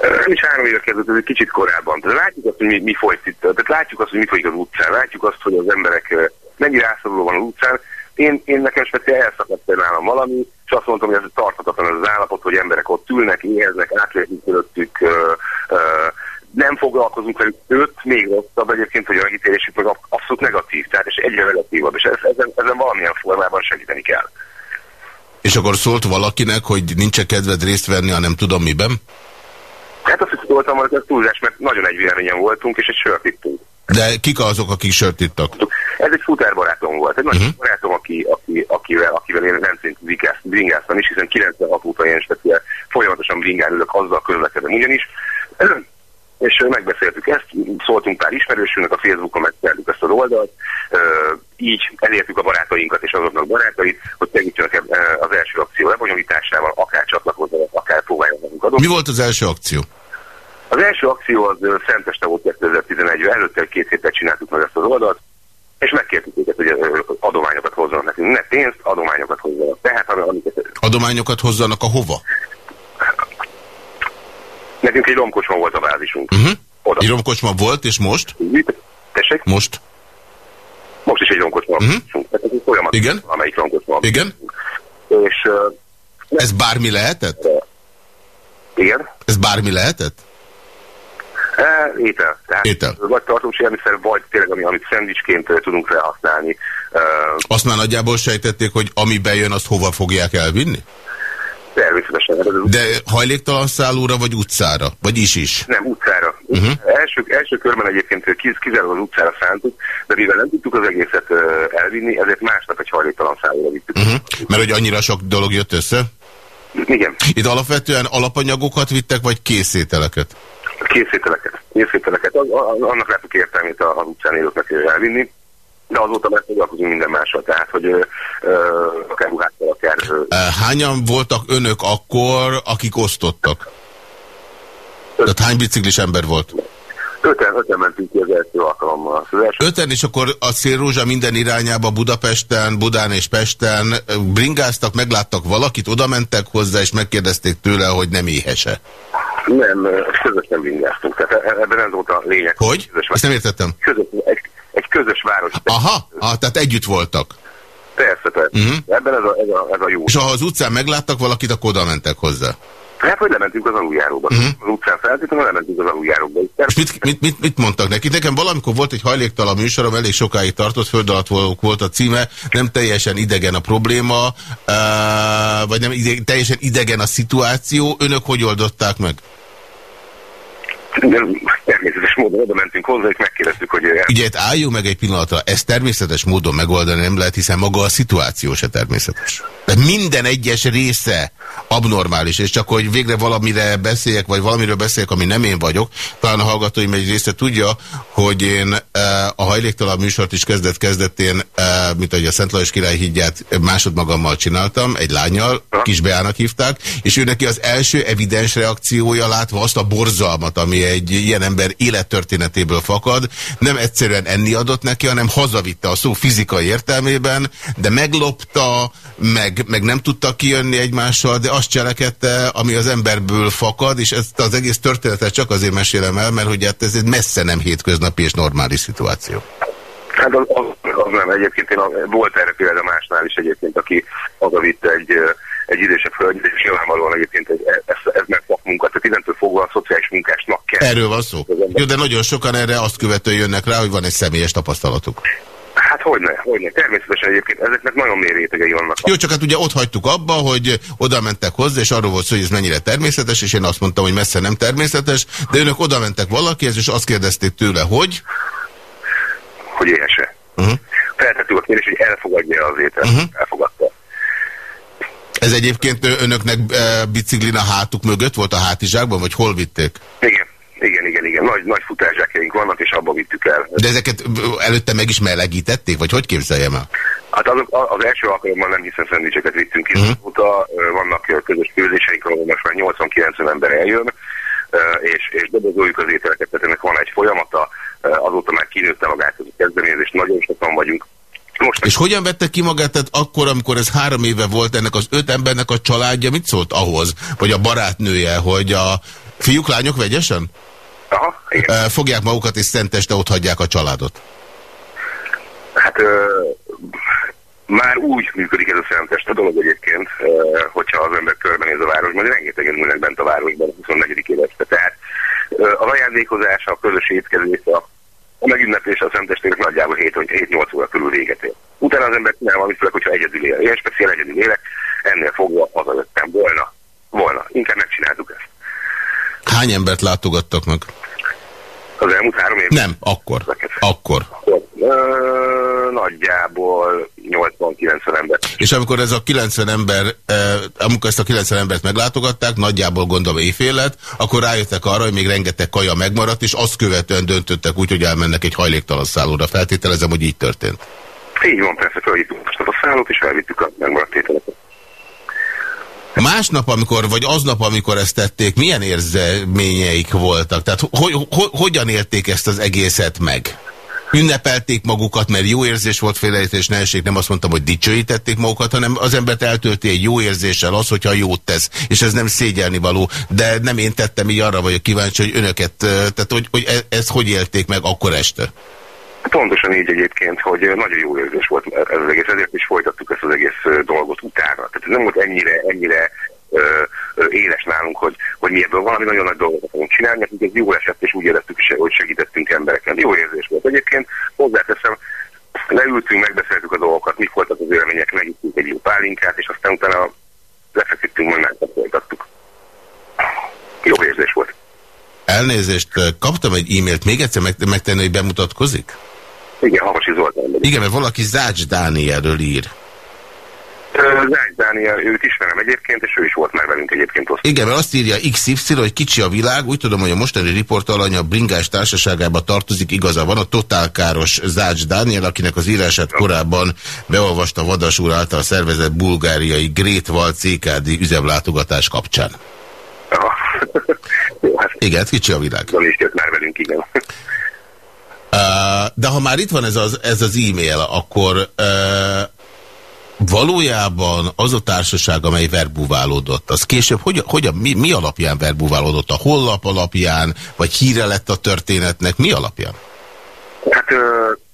Nem is három éve kezdett, ez egy kicsit korábban. Tehát látjuk azt, hogy mi, mi folyik itt. Tehát látjuk azt, hogy mi folyik az utcán. Látjuk azt, hogy az emberek eh, mennyi rászoruló van az utcán. Én, én nekem speciál elszakadt nálam valami, és azt mondtam, hogy ez tarthatatlan ez az állapot, hogy emberek ott ülnek, éheznek, átlépünk köröttük, uh, nem foglalkozunk velük, őt még rosszabb egyébként, hogy a megítélésük meg abszolút negatív, tehát és egyre negatívabb, és ezen, ezen valamilyen formában segíteni kell. És akkor szólt valakinek, hogy nincs -e kedved részt venni, ha nem tudom miben? Hát azt is szóltam, hogy ez túlzás, mert nagyon egy véleményen voltunk, és egy sört ittunk. De kik azok, akik sört ittak? Ez egy futárbarátom volt. Egy uh -huh. nagy mhm. barátom, aki, aki, akivel, akivel én rendszerint bringáztam is, hiszen 96 óta ilyen speciál folyamatosan bringán ülök, azzal közlekedem. Ugyanis és megbeszéltük ezt, szóltunk pár ismerősünknek, a Facebookon megszereltük ezt az oldalt, így elértük a barátainkat és azoknak barátait, hogy segítsenek az első akció lebonyolításával, akár csatlakozzanak, akár próbáljanak adni. Mi volt az első akció? Az első akció az Szenteste volt 2011-ben, előtte két héttel csináltuk meg ezt az oldalt, és megkértük őket, hogy adományokat hozzanak nekünk. Ne pénzt, adományokat hozzanak. Tehát, amiket... Adományokat hozzanak a hova? Nekünk egy romkocsma volt a bázisunk. Uh mhm. -huh. Oda. Egy romkocsma volt, és most? Tessék? Most? Most is egy romkocsma. Uh -huh. Ez egy folyamat, Igen? amelyik romkocsma. Igen? És, uh, Ez bármi lehetett? Igen. Ez bármi lehetett? E, étel. Tehát étel. Vagy tartós élmiszer, vagy tényleg, ami, amit szendvicsként tudunk felhasználni. Uh, Azt már nagyjából sejtették, hogy ami bejön, azt hova fogják elvinni? Természetesen. De hajléktalan szállóra vagy utcára? Vagy is is? Nem, utcára. Uh -huh. első, első körben egyébként kiz, kizárólag az utcára szántuk, de mivel nem tudtuk az egészet elvinni, ezért másnap egy hajléktalan szállóra vittük. Uh -huh. Mert hogy annyira sok dolog jött össze? Igen. Itt alapvetően alapanyagokat vittek, vagy készételeket? Készételeket. Készételeket. Annak láttuk értelmét az utcán élőknek elvinni de azóta már foglalkozunk minden mással, tehát hogy ö, ö, akár ruhákkal, akár... Ö, Hányan voltak önök akkor, akik osztottak? Öt. Tehát hány biciklis ember volt? Öten, öten mentünk ki az első alkalommal. Az első... Öten, és akkor a Szélrózsa minden irányába Budapesten, Budán és Pesten bringáztak, megláttak valakit, oda mentek hozzá, és megkérdezték tőle, hogy nem éhese. Nem, közösen bringáztunk, tehát e- ebben ez volt a lényeg. Hogy? Ezt nem értettem. Közös, egy, egy közös város. Aha, ah, tehát együtt voltak. Persze, persze. Uh mhm. -huh. Ebben ez a, ez, a, ez a jó. És ha az utcán megláttak valakit, akkor oda mentek hozzá. Hát, hogy lementünk az aluljáróba. Uh mhm. -huh. Az utcán feltétlenül lementünk az aluljáróba. És mit, mit, mit, mit mondtak neki? Nekem valamikor volt egy hajléktalan műsorom, elég sokáig tartott, föld alatt volt a címe, nem teljesen idegen a probléma, uh, vagy nem ide, teljesen idegen a szituáció. Önök hogy oldották meg? Természetes módon oda mentünk hozzá, és megkérdeztük, hogy... Ugye, álljunk meg egy pillanatra, ezt természetes módon megoldani nem lehet, hiszen maga a szituáció se természetes. De minden egyes része abnormális, és csak hogy végre valamire beszéljek, vagy valamiről beszéljek, ami nem én vagyok, talán a hallgatóim egy része tudja, hogy én e, a hajléktalan műsort is kezdet-kezdetén, e, mint ahogy a Szent Lajos király hídját másodmagammal csináltam, egy lányjal, Kisbeának hívták, és ő neki az első evidens reakciója látva azt a borzalmat, ami egy ilyen ember élettörténetéből fakad, nem egyszerűen enni adott neki, hanem hazavitte a szó fizikai értelmében, de meglopta, meg, meg nem tudta kijönni egymással, de azt cselekedte, ami az emberből fakad, és ezt az egész történetet csak azért mesélem el, mert hogy hát ez egy messze nem hétköznapi és normális szituáció. Hát az, az, az nem, egyébként én a, volt erre például másnál is egyébként, aki hazavitte egy egy idősebb hölgy, és nyilvánvalóan egyébként ez, ez, ez meg szakmunka, tehát innentől fogva a szociális munkásnak kell. Erről van szó. Jó, de nagyon sokan erre azt követően jönnek rá, hogy van egy személyes tapasztalatuk. Hát hogyne, hogyne. Természetesen egyébként ezeknek nagyon mély rétegei vannak. Jó, csak hát ugye ott hagytuk abba, hogy oda mentek hozzá, és arról volt szó, hogy ez mennyire természetes, és én azt mondtam, hogy messze nem természetes, de önök oda mentek valakihez, és azt kérdezték tőle, hogy hogy élse. Uh-huh. Feltettük a kérdést, hogy elfogadja az ételt. Uh-huh. Elfogadta. Ez egyébként önöknek biciklin a hátuk mögött volt a hátizsákban, vagy hol vitték? Igen. Igen, igen, igen. Nagy, nagy futásjákeink vannak, és abba vittük el. De ezeket előtte meg is melegítették, vagy hogy képzeljem el? Hát azok, az első alkalommal nem hiszem szendvicseket vittünk ki. Uh. -huh. vannak közös főzéseink, ahol most már 80-90 ember eljön, és, és dobozoljuk az ételeket, tehát ennek van egy folyamata, azóta már kinőtte magát ez a kezdeményezés, nagyon sokan vagyunk. Most és hogyan vette ki magát, tehát akkor, amikor ez három éve volt, ennek az öt embernek a családja mit szólt ahhoz, vagy a barátnője, hogy a fiúk, lányok vegyesen? Aha, igen. Fogják magukat és szenteste ott hagyják a családot? Hát ö, már úgy működik ez a szenteste dolog egyébként, ö, hogyha az ember körbenéz a városban, rengetegen ülnek bent a városban a 24. éveste. Tehát ö, a ajándékozás, a közös étkezés, a, a megünneplés a szentestének nagyjából 7-8 óra körül véget ér. Utána az ember csinál valamit, főleg, hogyha egyedül él. Én speciál egyedül élek, ennél fogva hazajöttem volna. Volna. Inkább megcsináltuk ezt. Hány embert látogattak meg? Az elmúlt három évben? Nem, akkor. Akkor. akkor. nagyjából 80-90 ember. És amikor ez a 90 ember, eh, amikor ezt a 90 embert meglátogatták, nagyjából gondolom éjfél lett, akkor rájöttek arra, hogy még rengeteg kaja megmaradt, és azt követően döntöttek úgy, hogy elmennek egy hajléktalan szállóra. Feltételezem, hogy így történt. Így van, persze, felhívtuk most a szállót, és elvittük a megmaradt ételeket. Másnap, amikor, vagy aznap, amikor ezt tették, milyen érzeményeik voltak? Tehát hogy, ho, hogyan élték ezt az egészet meg? Ünnepelték magukat, mert jó érzés volt félrejtés, nehézség, nem azt mondtam, hogy dicsőítették magukat, hanem az embert eltölti egy jó érzéssel az, hogyha jót tesz, és ez nem szégyelni való, de nem én tettem, így arra vagyok kíváncsi, hogy önöket, tehát hogy, hogy e, ezt hogy élték meg akkor este? Pontosan így egyébként, hogy nagyon jó érzés volt ez az egész, ezért is folytattuk ezt az egész dolgot utána. Tehát nem volt ennyire, ennyire ö, ö, éles nálunk, hogy, hogy mi ebből valami nagyon nagy dolgot akarunk csinálni, nekünk ez jó esett, és úgy éreztük, hogy segítettünk embereken. Jó érzés volt. Egyébként hozzáteszem, leültünk, megbeszéltük a dolgokat, mi voltak az élmények, megittünk egy jó pálinkát, és aztán utána lefeküdtünk, majd már folytattuk. Jó érzés volt. Elnézést, kaptam egy e-mailt, még egyszer megtenni, hogy bemutatkozik? Igen, Havasi Zoltán. Igen, mert valaki Zács Dánielről ír. Zács Dániel, őt ismerem egyébként, és ő is volt már velünk egyébként. Ott. Igen, mert azt írja XY, hogy kicsi a világ. Úgy tudom, hogy a mostani riportalanya a Bringás társaságába tartozik, igaza van a totálkáros Zács Dániel, akinek az írását korábban beolvasta Vadas úr által szervezett bulgáriai Great Wall CKD üzemlátogatás kapcsán. Jó, hát igen, kicsi a világ. Nem is jött már velünk, igen. De ha már itt van ez az, ez az e-mail, akkor valójában az a társaság, amely verbuválódott, az később hogy, hogy, mi, mi alapján verbuválódott? A hollap alapján, vagy híre lett a történetnek? Mi alapján? Hát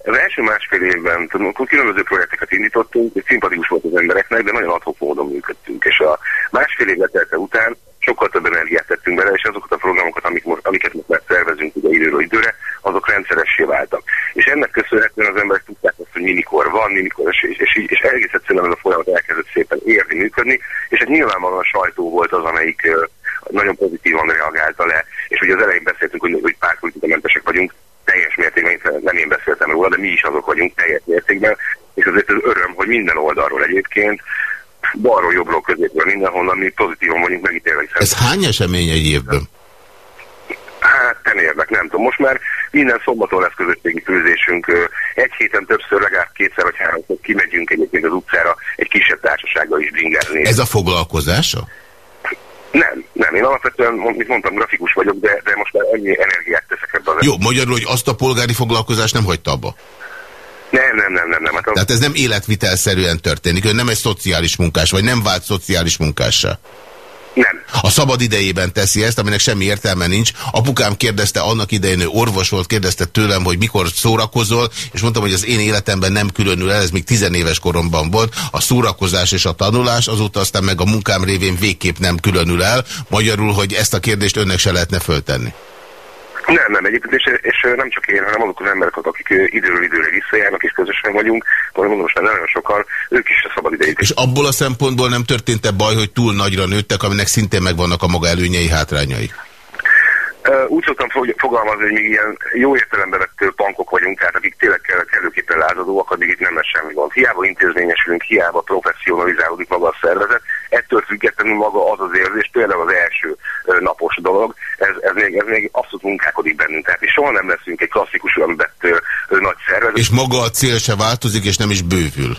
az első másfél évben különböző projekteket indítottunk, és szimpatikus volt az embereknek, de nagyon adhok módon működtünk. És a másfél év letelte után sokkal több energiát tettünk bele, és azokat a programokat, amik most, amiket most már szervezünk ugye időről időre, azok rendszeressé váltak. És ennek köszönhetően az emberek tudták azt, hogy mi mikor van, mi mikor, és, és, és, és egész egyszerűen ez a folyamat elkezdett szépen érni, működni, és hát nyilvánvalóan a sajtó volt az, amelyik nagyon pozitívan reagálta le, és ugye az elején beszéltünk, hogy, hogy pártpolitikamentesek vagyunk, teljes mértékben, nem én beszéltem róla, de mi is azok vagyunk teljes mértékben, és azért az öröm, hogy minden oldalról egyébként balról, jobbról, középről, mindenhonnan mi pozitívan vagyunk megítélve. Ez hány esemény egy évben? Hát ten érnek, nem tudom. Most már minden szombaton lesz közösségi főzésünk. Egy héten többször, legalább kétszer vagy háromszor kimegyünk egyébként az utcára egy kisebb társasággal is bringázni. Ez a foglalkozása? Nem, nem. Én alapvetően, mint mondtam, grafikus vagyok, de, de most már annyi energiát teszek ebbe az Jó, magyarul, hogy azt a polgári foglalkozást nem hagyta abba? Nem, nem, nem, nem. nem. Hát. Tehát ez nem életvitelszerűen történik, ő nem egy szociális munkás, vagy nem vált szociális munkássá. Nem. A szabad idejében teszi ezt, aminek semmi értelme nincs. Apukám kérdezte, annak idején ő orvos volt, kérdezte tőlem, hogy mikor szórakozol, és mondtam, hogy az én életemben nem különül el, ez még tizenéves koromban volt. A szórakozás és a tanulás, azóta aztán meg a munkám révén végképp nem különül el. Magyarul, hogy ezt a kérdést önnek se lehetne föltenni. Nem, nem, egyébként, és, és nem csak én, hanem azok az emberek, akik időről időre visszajárnak, és közösen vagyunk, mondom, most már nagyon sokan, ők is a szabad idejét. És abból a szempontból nem történt-e baj, hogy túl nagyra nőttek, aminek szintén megvannak a maga előnyei, hátrányai? Úgy szoktam fogalmazni, hogy mi ilyen jó értelemben vett pankok vagyunk, tehát akik tényleg kellőképpen lázadóak, addig itt nem lesz semmi gond. Hiába intézményesülünk, hiába professzionalizálódik maga a szervezet, ettől függetlenül maga az az érzés, például az első napos dolog, ez, ez, még, ez még abszolút munkálkodik bennünk. Tehát mi soha nem leszünk egy klasszikus vett nagy szervezet. És maga a cél se változik, és nem is bővül.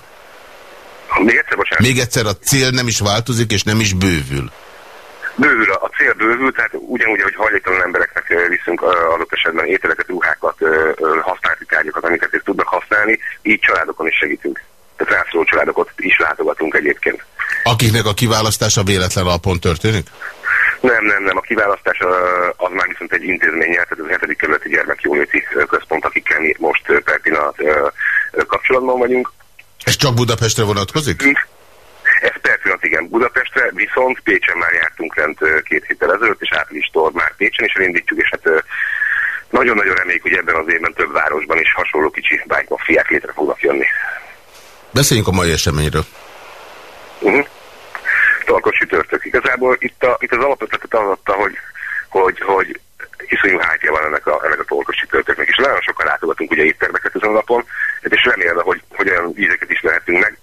Még egyszer, bocsánat. Még egyszer a cél nem is változik, és nem is bővül. Bővül, a cél bővül, tehát ugyanúgy, hogy hajléktalan embereknek viszünk adott esetben ételeket, ruhákat, használati tárgyakat, amiket ők tudnak használni, így családokon is segítünk. Tehát rászóló családokat is látogatunk egyébként. Akiknek a kiválasztása véletlen alapon történik? Nem, nem, nem. A kiválasztás az már viszont egy intézménye, tehát az 7. kerületi gyermekjóléti központ, akikkel mi most per pillanat kapcsolatban vagyunk. Ez csak Budapestre vonatkozik? Ez per pillanat igen Budapestre, viszont Pécsen már jártunk rend két héttel ezelőtt, és áprilistól már Pécsen is elindítjuk, és hát nagyon-nagyon reméljük, hogy ebben az évben több városban is hasonló kicsi bike létre fognak jönni. Beszéljünk a mai eseményről. Uh -huh. Tarkos csütörtök. Igazából itt, a, itt az alapötletet az adta, hogy, hogy, hogy iszonyú hátja van ennek a, ennek a torkos csütörtöknek, és nagyon sokan látogatunk ugye éttermeket ezen a napon, és remélem, hogy, hogy olyan ízeket is lehetünk meg,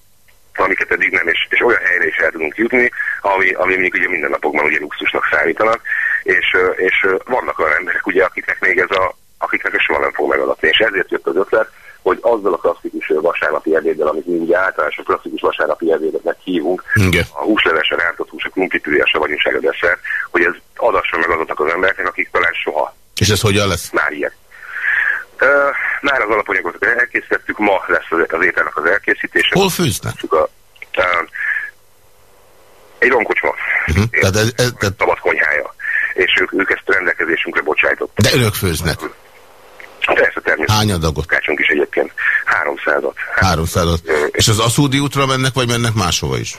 amiket eddig nem, és, és olyan helyre is el tudunk jutni, ami, ami mondjuk ugye minden napokban ugye luxusnak számítanak, és, és vannak olyan emberek ugye, akiknek még ez a, akiknek ez soha nem fog megadatni, és ezért jött az ötlet, hogy azzal a klasszikus vasárnapi ebéddel, amit mi ugye általános a klasszikus vasárnapi ebédetnek hívunk, Igen. a húslevesen rántott hús, a krumplitűje, a savanyúság, a desszert, hogy ez adassa meg azoknak az embereknek, akik talán soha. És ez hogyan lesz? Már ilyen. Már az alapanyagot elkészítettük, ma lesz az, ételnek az elkészítése. Hol főznek? A, egy romkocsma. Uh -huh. Tehát ez, ez, tehát... Szabad konyhája. És ők, ők ezt rendelkezésünkre bocsájtottak. De önök főznek? Persze, természetesen. Hány adagot? Kácsunk is egyébként. 300-at. 300-at. És az Aszódi útra mennek, vagy mennek máshova is?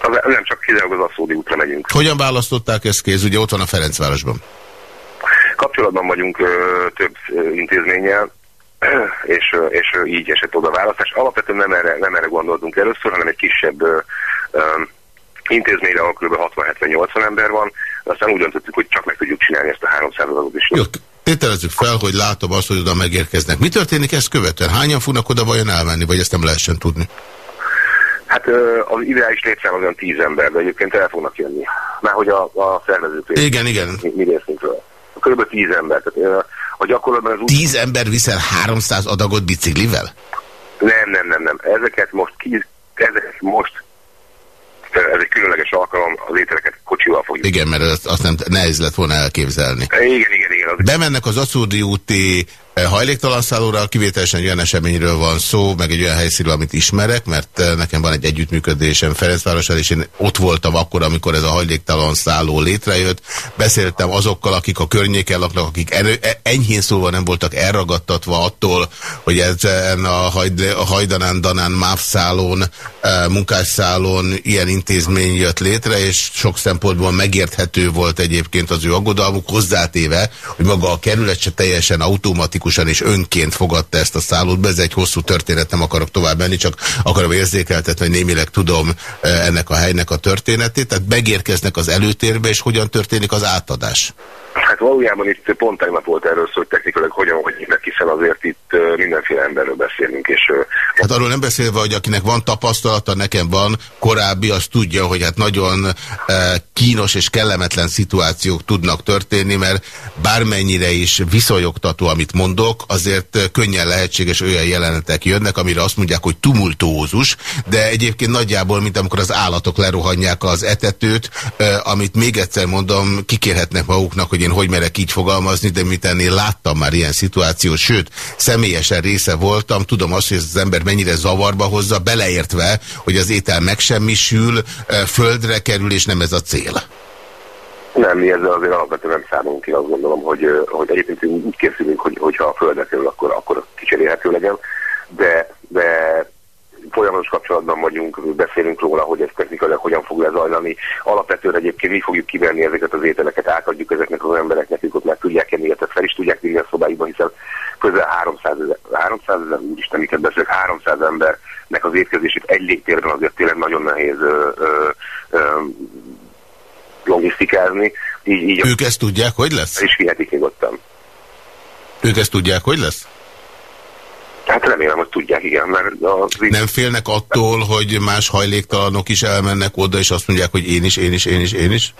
Az, nem, csak kizárólag az Aszódi útra megyünk. Hogyan választották ezt kéz? Ugye ott van a Ferencvárosban. Kapcsolatban vagyunk több intézménnyel, és, és így esett oda a választás. Alapvetően nem erre, nem erre gondoltunk először, hanem egy kisebb intézményre, ahol kb. 60-70-80 ember van, aztán úgy döntöttük, hogy csak meg tudjuk csinálni ezt a 300 adatot is. Jó, tételezzük fel, hogy látom azt, hogy oda megérkeznek. Mi történik ezt követően? Hányan fognak oda vajon elmenni, vagy ezt nem lehessen tudni? Hát az ideális létszám az olyan 10 ember, de egyébként el fognak jönni. Már hogy a, a szervezők Igen, igen. Mi, mi részünkről. Kb. 10 ember. Tehát, a gyakorlatban az úgy... 10 ember viszel 300 adagot biciklivel? Nem, nem, nem, nem. Ezeket most, ki, ezeket most ez egy különleges alkalom, az ételeket kocsival fogjuk. Igen, mert azt, azt nem nehéz lett volna elképzelni. Igen, igen, igen. Az Bemennek az Aszódi úti Eh, hajléktalan szállóra kivételesen olyan eseményről van szó, meg egy olyan helyszínről, amit ismerek, mert eh, nekem van egy együttműködésem Ferencvárossal, és én ott voltam akkor, amikor ez a hajléktalan szálló létrejött. Beszéltem azokkal, akik a környéken laknak, akik e, enyhén szólva nem voltak elragadtatva attól, hogy ezen a, hajd, a hajdanán, danán, mávszálon, eh, munkásszálon ilyen intézmény jött létre, és sok szempontból megérthető volt egyébként az ő aggodalmuk, hozzátéve, hogy maga a kerület se teljesen automatikus automatikusan és önként fogadta ezt a szállót. Ez egy hosszú történet, nem akarok tovább menni, csak akarom érzékeltetni, hogy némileg tudom eh, ennek a helynek a történetét. Tehát megérkeznek az előtérbe, és hogyan történik az átadás? Hát valójában itt pont tegnap volt erről szó, hogy technikailag hogyan hogy hívnak, hiszen azért itt mindenféle emberről beszélünk. És, hát arról nem beszélve, hogy akinek van tapasztalata, nekem van, korábbi, az tudja, hogy hát nagyon kínos és kellemetlen szituációk tudnak történni, mert bármennyire is viszonyogtató, amit mondok, azért könnyen lehetséges olyan jelenetek jönnek, amire azt mondják, hogy tumultózus, de egyébként nagyjából, mint amikor az állatok lerohanják az etetőt, amit még egyszer mondom, kikérhetnek maguknak, hogy én hogy merek így fogalmazni, de miután én láttam már ilyen szituációt, sőt, személyesen része voltam, tudom azt, hogy ez az ember mennyire zavarba hozza, beleértve, hogy az étel megsemmisül, földre kerül, és nem ez a cél. Nem, mi ezzel azért alapvetően nem számolunk ki, azt gondolom, hogy, hogy egyébként úgy készülünk, hogy, hogyha a földre kerül, akkor, akkor kicserélhető legyen, de, de folyamatos kapcsolatban vagyunk, beszélünk róla, hogy ez technikailag hogyan fog lezajlani. Alapvetően egyébként mi fogjuk kivenni ezeket az ételeket, átadjuk ezeknek az embereknek, ők ott meg tudják enni, illetve fel is tudják vinni a szobáiba, hiszen közel 300 ezer, 300 ezer, úristen, miket beszélek, 300 embernek az étkezését egy légtérben azért tényleg nagyon nehéz ö, ö, ö, logisztikázni, Így, így ők ezt tudják, hogy lesz? És hihetik nyugodtan. Ők ezt tudják, hogy lesz? Hát remélem, hogy tudják, igen, mert az... Nem félnek attól, hogy más hajléktalanok is elmennek oda, és azt mondják, hogy én is, én is, én is, én is?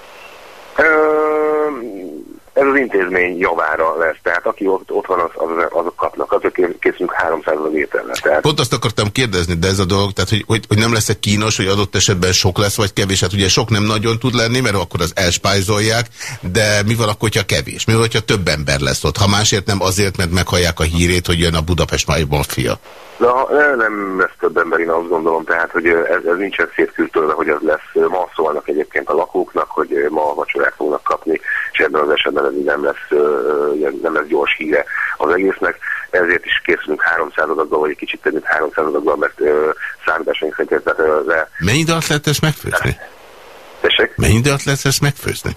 Ez az intézmény javára lesz, tehát aki ott, ott van, az, az, azok kapnak, azok készülünk 300 ételre. Tehát... Pont azt akartam kérdezni, de ez a dolog, tehát hogy, hogy, hogy nem lesz-e kínos, hogy adott esetben sok lesz, vagy kevés? Hát ugye sok nem nagyon tud lenni, mert akkor az elspájzolják, de mi van akkor, hogyha kevés? Mi van, hogyha több ember lesz ott? Ha másért nem azért, mert meghallják a hírét, hogy jön a Budapest Májban fia. Na, nem lesz több ember, én azt gondolom, tehát, hogy ez, ez nincsen szétküldtőle, hogy az lesz. Ma szólnak egyébként a lakóknak, hogy ma vacsorát fognak kapni, ebben az esetben ez nem lesz, nem lesz gyors híre az egésznek. Ezért is készülünk 300 adaggal, vagy egy kicsit több mint 300 adaggal, mert számításaink szerint ez de... Mennyi idő alatt lehet ezt megfőzni? Tessék? Mennyi idő alatt lehet ezt megfőzni?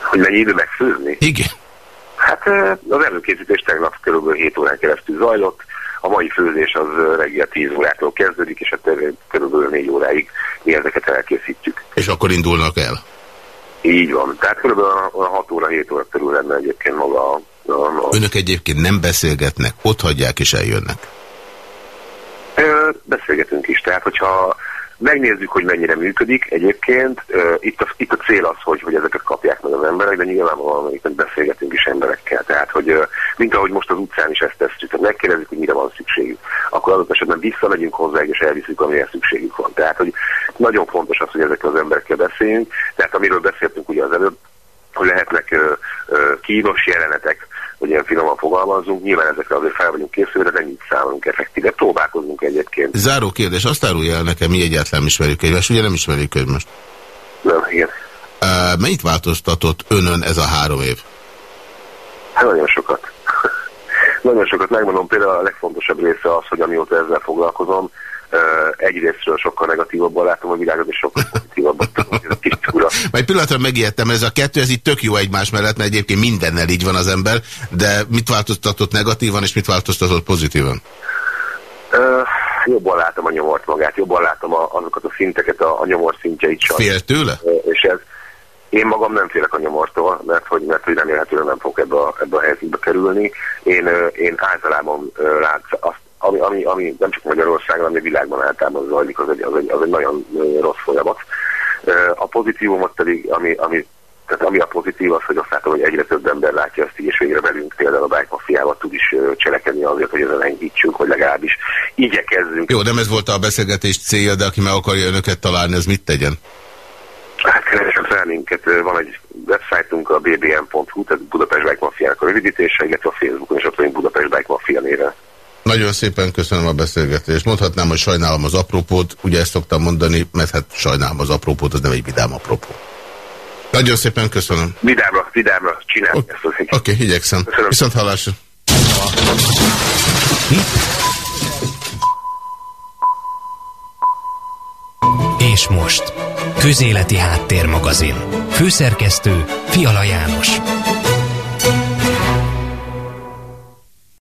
Hogy mennyi idő megfőzni? Igen. Hát az előkészítés tegnap kb. 7 órán keresztül zajlott, a mai főzés az reggel 10 órától kezdődik, és hát körülbelül 4 óráig mi ezeket elkészítjük. És akkor indulnak el? Így van. Tehát körülbelül a 6 óra, 7 óra körül lenne egyébként maga a, a, a... Önök egyébként nem beszélgetnek, ott hagyják és eljönnek? Ö, beszélgetünk is. Tehát, hogyha Megnézzük, hogy mennyire működik egyébként. Itt, a, itt a cél az, hogy, hogy ezeket kapják meg az emberek, de nyilvánvalóan itt beszélgetünk is emberekkel. Tehát, hogy mint ahogy most az utcán is ezt tesszük, tehát megkérdezzük, hogy mire van szükségük. Akkor adott esetben visszamegyünk hozzá, és elviszük, amire szükségük van. Tehát, hogy nagyon fontos az, hogy ezekkel az emberekkel beszéljünk. Tehát, amiről beszéltünk ugye az előbb, hogy lehetnek uh, uh, kínos jelenetek, hogy ilyen finoman fogalmazzunk. Nyilván ezekre azért fel vagyunk készülve, de nem így számolunk effektíve. Próbálkozunk egyébként. Záró kérdés, azt árulja el nekem, mi egyáltalán ismerjük egymást, ugye nem ismerjük egymást? Nem, igen. Uh, mennyit változtatott önön ez a három év? Hát nagyon sokat. nagyon sokat megmondom, például a legfontosabb része az, hogy amióta ezzel foglalkozom, egyrésztről sokkal negatívabbal látom a világot, és sokkal pozitívabban tudom, ez kis fura. Majd pillanatra megijedtem, ez a kettő, ez itt tök jó egymás mellett, mert egyébként mindennel így van az ember, de mit változtatott negatívan, és mit változtatott pozitívan? Uh, jobban látom a nyomort magát, jobban látom a, azokat a szinteket, a, a nyomor szintjeit. Fél tőle? Uh, és ez, én magam nem félek a nyomortól, mert hogy, mert hogy remélhetően nem fog ebbe a, ebbe a helyzetbe kerülni. Én, én általában lát, azt ami, ami, ami nem csak Magyarországon, hanem a világban általában zajlik, az egy, az egy, az egy nagyon rossz folyamat. A pozitívumot pedig, ami, ami tehát ami a pozitív az, hogy azt látom, hogy egyre több ember látja ezt így, és végre velünk például a Bike Mafiával tud is cselekedni azért, hogy ezen enyhítsünk, hogy legalábbis igyekezzünk. Jó, nem ez volt a beszélgetés célja, de aki meg akarja önöket találni, ez mit tegyen? Hát keresem fel minket, van egy websájtunk a bbm.hu, tehát Budapest Bike Mafiának a rövidítése, illetve a Facebookon is ott vagyunk Budapest Bike Mafia néven. Nagyon szépen köszönöm a beszélgetést. Mondhatnám, hogy sajnálom az apropót, ugye ezt szoktam mondani, mert hát sajnálom az apropót, az nem egy vidám apropó. Nagyon szépen köszönöm. Vidámra, vidámra csinálj Oké, okay, igyekszem. Köszönöm. Viszont hallásra. És most, Közéleti Háttérmagazin. Főszerkesztő Fiala János.